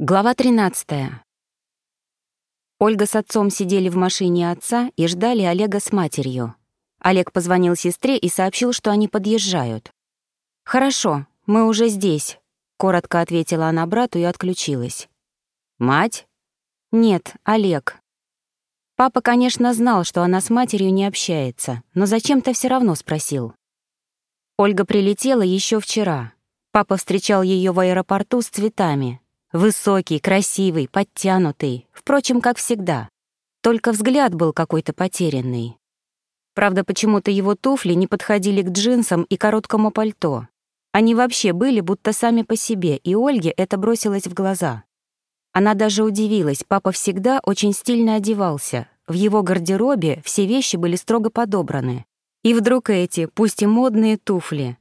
Глава 13. Ольга с отцом сидели в машине отца и ждали Олега с матерью. Олег позвонил сестре и сообщил, что они подъезжают. «Хорошо, мы уже здесь», — коротко ответила она брату и отключилась. «Мать?» «Нет, Олег». Папа, конечно, знал, что она с матерью не общается, но зачем-то все равно спросил. Ольга прилетела еще вчера. Папа встречал ее в аэропорту с цветами. Высокий, красивый, подтянутый, впрочем, как всегда. Только взгляд был какой-то потерянный. Правда, почему-то его туфли не подходили к джинсам и короткому пальто. Они вообще были будто сами по себе, и Ольге это бросилось в глаза. Она даже удивилась, папа всегда очень стильно одевался. В его гардеробе все вещи были строго подобраны. И вдруг эти, пусть и модные туфли.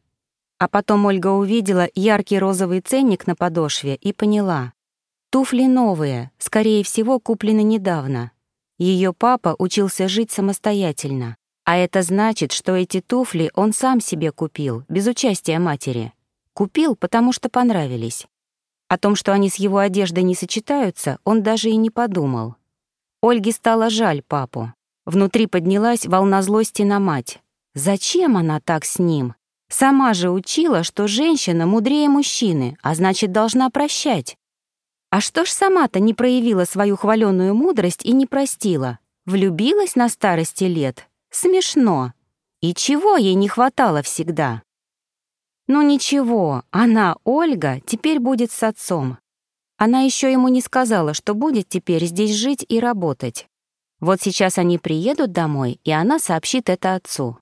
А потом Ольга увидела яркий розовый ценник на подошве и поняла. Туфли новые, скорее всего, куплены недавно. Ее папа учился жить самостоятельно. А это значит, что эти туфли он сам себе купил, без участия матери. Купил, потому что понравились. О том, что они с его одеждой не сочетаются, он даже и не подумал. Ольге стало жаль папу. Внутри поднялась волна злости на мать. Зачем она так с ним? Сама же учила, что женщина мудрее мужчины, а значит, должна прощать. А что ж сама-то не проявила свою хваленую мудрость и не простила? Влюбилась на старости лет? Смешно. И чего ей не хватало всегда? Ну ничего, она, Ольга, теперь будет с отцом. Она еще ему не сказала, что будет теперь здесь жить и работать. Вот сейчас они приедут домой, и она сообщит это отцу.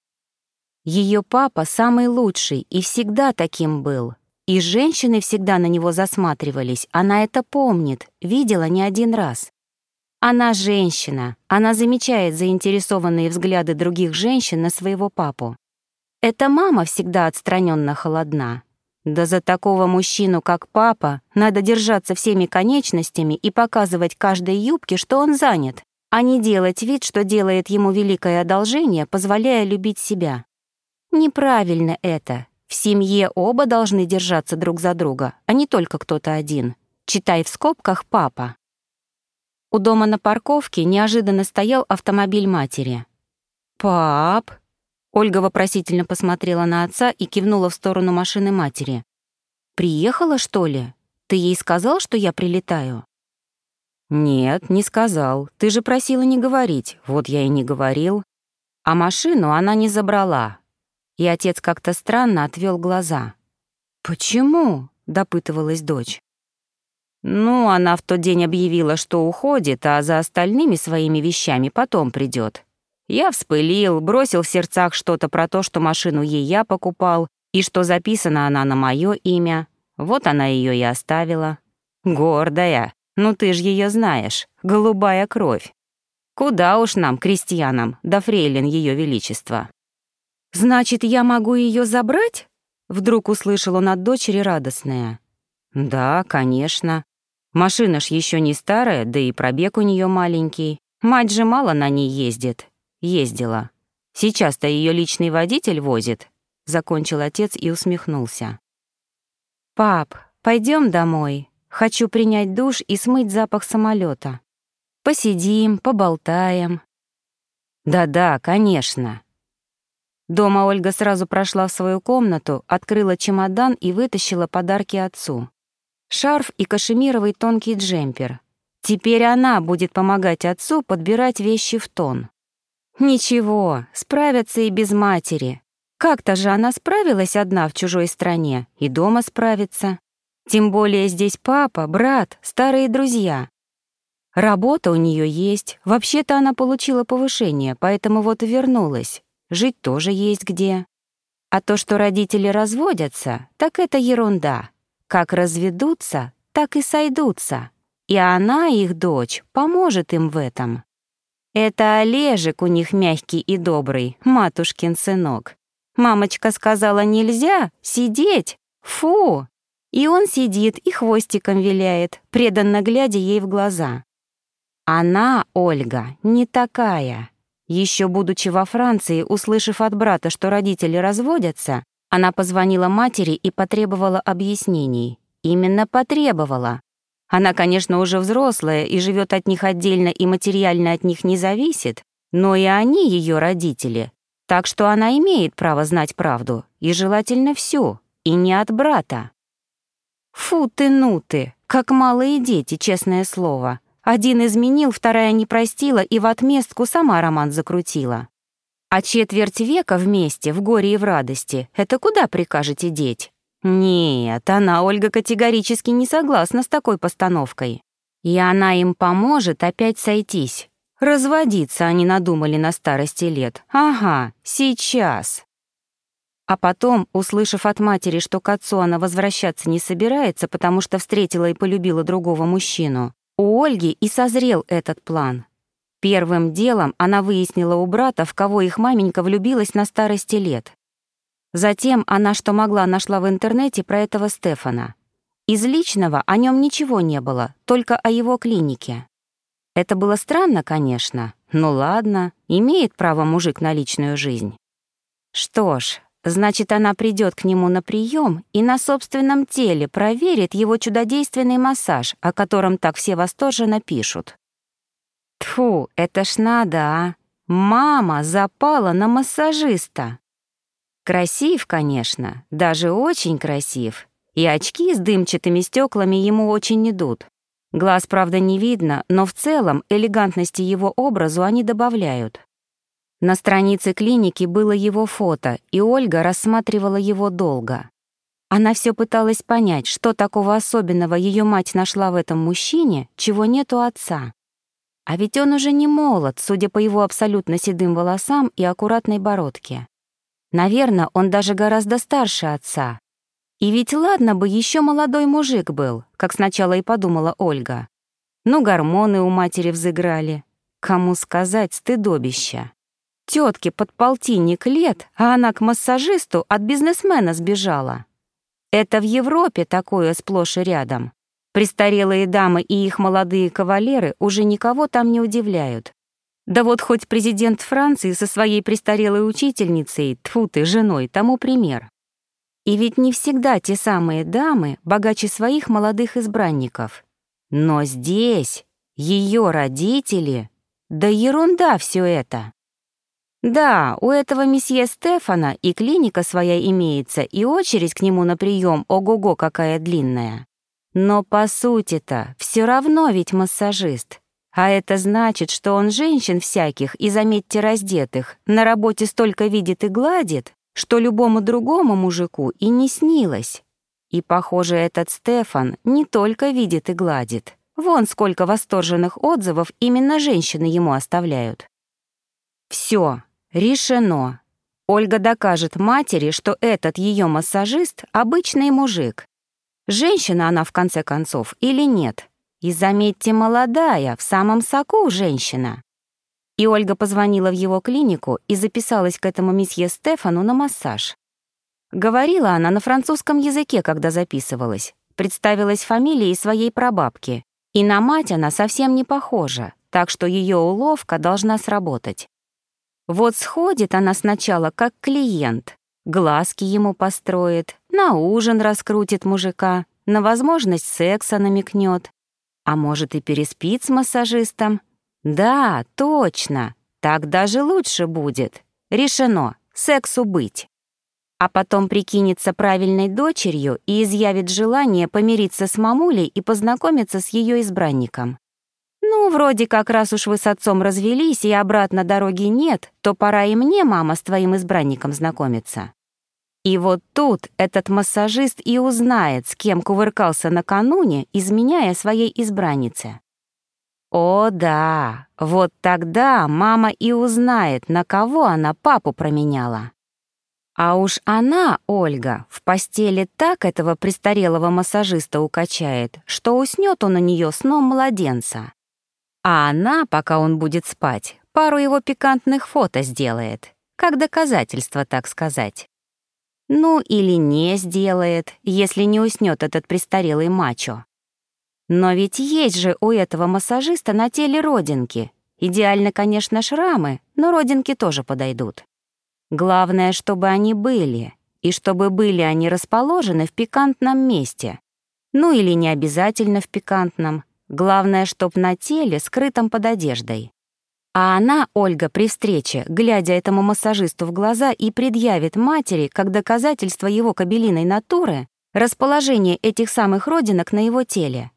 Ее папа самый лучший и всегда таким был. И женщины всегда на него засматривались, она это помнит, видела не один раз. Она женщина, она замечает заинтересованные взгляды других женщин на своего папу. Эта мама всегда отстраненно холодна. Да за такого мужчину, как папа, надо держаться всеми конечностями и показывать каждой юбке, что он занят, а не делать вид, что делает ему великое одолжение, позволяя любить себя. Неправильно это. В семье оба должны держаться друг за друга, а не только кто-то один. Читай в скобках «папа». У дома на парковке неожиданно стоял автомобиль матери. «Пап?» Ольга вопросительно посмотрела на отца и кивнула в сторону машины матери. «Приехала, что ли? Ты ей сказал, что я прилетаю?» «Нет, не сказал. Ты же просила не говорить. Вот я и не говорил. А машину она не забрала, и отец как-то странно отвел глаза. «Почему?» — допытывалась дочь. «Ну, она в тот день объявила, что уходит, а за остальными своими вещами потом придет. Я вспылил, бросил в сердцах что-то про то, что машину ей я покупал, и что записана она на мое имя. Вот она ее и оставила. Гордая. Ну ты ж ее знаешь. Голубая кровь. Куда уж нам, крестьянам, да фрейлин ее величества. «Значит, я могу ее забрать?» Вдруг услышал он от дочери радостное. «Да, конечно. Машина ж еще не старая, да и пробег у нее маленький. Мать же мало на ней ездит. Ездила. Сейчас-то ее личный водитель возит», — закончил отец и усмехнулся. «Пап, пойдем домой. Хочу принять душ и смыть запах самолета. Посидим, поболтаем». «Да-да, конечно», Дома Ольга сразу прошла в свою комнату, открыла чемодан и вытащила подарки отцу. Шарф и кашемировый тонкий джемпер. Теперь она будет помогать отцу подбирать вещи в тон. Ничего, справятся и без матери. Как-то же она справилась одна в чужой стране, и дома справится. Тем более здесь папа, брат, старые друзья. Работа у нее есть, вообще-то она получила повышение, поэтому вот и вернулась жить тоже есть где. А то, что родители разводятся, так это ерунда. Как разведутся, так и сойдутся. И она, их дочь, поможет им в этом. Это Олежек у них мягкий и добрый, матушкин сынок. Мамочка сказала нельзя, сидеть, фу. И он сидит и хвостиком виляет, преданно глядя ей в глаза. Она, Ольга, не такая. Еще будучи во Франции, услышав от брата, что родители разводятся, она позвонила матери и потребовала объяснений. Именно потребовала. Она, конечно, уже взрослая и живет от них отдельно и материально от них не зависит, но и они ее родители, так что она имеет право знать правду, и желательно всю, и не от брата. Фу ты, ну ты, как малые дети, честное слово. Один изменил, вторая не простила и в отместку сама роман закрутила. А четверть века вместе, в горе и в радости, это куда прикажете деть? Нет, она, Ольга, категорически не согласна с такой постановкой. И она им поможет опять сойтись. Разводиться они надумали на старости лет. Ага, сейчас. А потом, услышав от матери, что к отцу она возвращаться не собирается, потому что встретила и полюбила другого мужчину, у Ольги и созрел этот план. Первым делом она выяснила у брата, в кого их маменька влюбилась на старости лет. Затем она, что могла, нашла в интернете про этого Стефана. Из личного о нем ничего не было, только о его клинике. Это было странно, конечно, но ладно, имеет право мужик на личную жизнь. Что ж, значит, она придет к нему на прием и на собственном теле проверит его чудодейственный массаж, о котором так все восторженно пишут. Тфу, это ж надо, а! Мама запала на массажиста. Красив, конечно, даже очень красив. И очки с дымчатыми стеклами ему очень идут. Глаз, правда, не видно, но в целом элегантности его образу они добавляют. На странице клиники было его фото, и Ольга рассматривала его долго. Она все пыталась понять, что такого особенного ее мать нашла в этом мужчине, чего нет у отца. А ведь он уже не молод, судя по его абсолютно седым волосам и аккуратной бородке. Наверное, он даже гораздо старше отца. И ведь ладно бы еще молодой мужик был, как сначала и подумала Ольга. Ну, гормоны у матери взыграли. Кому сказать стыдобище. Тетке под полтинник лет, а она к массажисту от бизнесмена сбежала. Это в Европе такое сплошь и рядом. Престарелые дамы и их молодые кавалеры уже никого там не удивляют. Да вот хоть президент Франции со своей престарелой учительницей, тьфу ты, женой, тому пример. И ведь не всегда те самые дамы богаче своих молодых избранников. Но здесь ее родители... Да ерунда все это. Да, у этого месье Стефана и клиника своя имеется, и очередь к нему на прием ого-го какая длинная. Но по сути-то все равно ведь массажист. А это значит, что он женщин всяких, и, заметьте, раздетых, на работе столько видит и гладит, что любому другому мужику и не снилось. И, похоже, этот Стефан не только видит и гладит. Вон сколько восторженных отзывов именно женщины ему оставляют. Все, решено. Ольга докажет матери, что этот ее массажист — обычный мужик. Женщина она, в конце концов, или нет — и, заметьте, молодая, в самом соку женщина. И Ольга позвонила в его клинику и записалась к этому месье Стефану на массаж. Говорила она на французском языке, когда записывалась, представилась фамилией своей прабабки. И на мать она совсем не похожа, так что ее уловка должна сработать. Вот сходит она сначала как клиент, глазки ему построит, на ужин раскрутит мужика, на возможность секса намекнет, а может, и переспит с массажистом? Да, точно. Так даже лучше будет. Решено. Сексу быть. А потом прикинется правильной дочерью и изъявит желание помириться с мамулей и познакомиться с ее избранником. Ну, вроде как раз уж вы с отцом развелись и обратно дороги нет, то пора и мне, мама, с твоим избранником знакомиться. И вот тут этот массажист и узнает, с кем кувыркался накануне, изменяя своей избраннице. О да, вот тогда мама и узнает, на кого она папу променяла. А уж она, Ольга, в постели так этого престарелого массажиста укачает, что уснет он у нее сном младенца. А она, пока он будет спать, пару его пикантных фото сделает, как доказательство, так сказать. Ну или не сделает, если не уснет этот престарелый мачо. Но ведь есть же у этого массажиста на теле родинки. Идеально, конечно, шрамы, но родинки тоже подойдут. Главное, чтобы они были, и чтобы были они расположены в пикантном месте. Ну или не обязательно в пикантном. Главное, чтоб на теле, скрытом под одеждой. А она, Ольга, при встрече, глядя этому массажисту в глаза, и предъявит матери, как доказательство его кабелиной натуры, расположение этих самых родинок на его теле.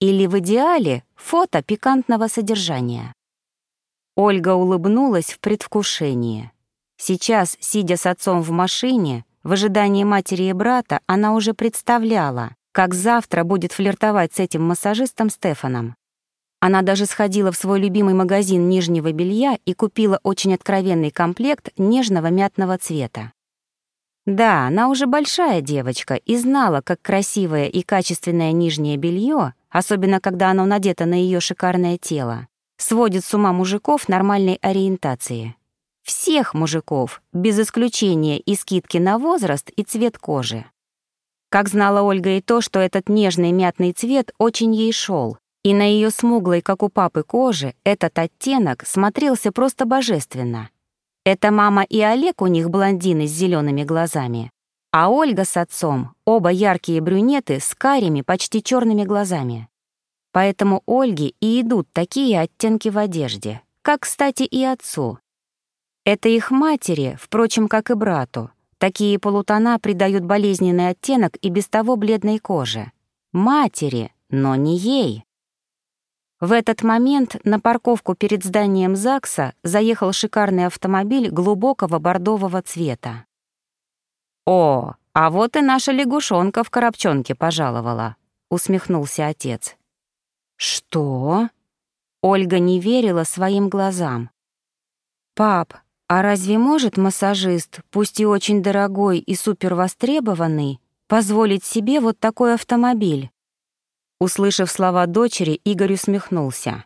Или в идеале фото пикантного содержания. Ольга улыбнулась в предвкушении. Сейчас, сидя с отцом в машине, в ожидании матери и брата, она уже представляла, как завтра будет флиртовать с этим массажистом Стефаном. Она даже сходила в свой любимый магазин нижнего белья и купила очень откровенный комплект нежного мятного цвета. Да, она уже большая девочка и знала, как красивое и качественное нижнее белье, особенно когда оно надето на ее шикарное тело, сводит с ума мужиков нормальной ориентации. Всех мужиков, без исключения и скидки на возраст и цвет кожи. Как знала Ольга и то, что этот нежный мятный цвет очень ей шел, и на ее смуглой, как у папы, коже этот оттенок смотрелся просто божественно. Это мама и Олег у них блондины с зелеными глазами, а Ольга с отцом — оба яркие брюнеты с карими, почти черными глазами. Поэтому Ольге и идут такие оттенки в одежде, как, кстати, и отцу. Это их матери, впрочем, как и брату. Такие полутона придают болезненный оттенок и без того бледной коже. Матери, но не ей. В этот момент на парковку перед зданием ЗАГСа заехал шикарный автомобиль глубокого бордового цвета. «О, а вот и наша лягушонка в коробчонке пожаловала», — усмехнулся отец. «Что?» Ольга не верила своим глазам. «Пап, а разве может массажист, пусть и очень дорогой и супервостребованный, позволить себе вот такой автомобиль?» Услышав слова дочери, Игорь усмехнулся.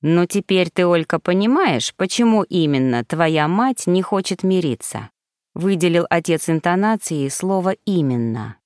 «Ну теперь ты, Олька, понимаешь, почему именно твоя мать не хочет мириться?» Выделил отец интонацией слово «именно».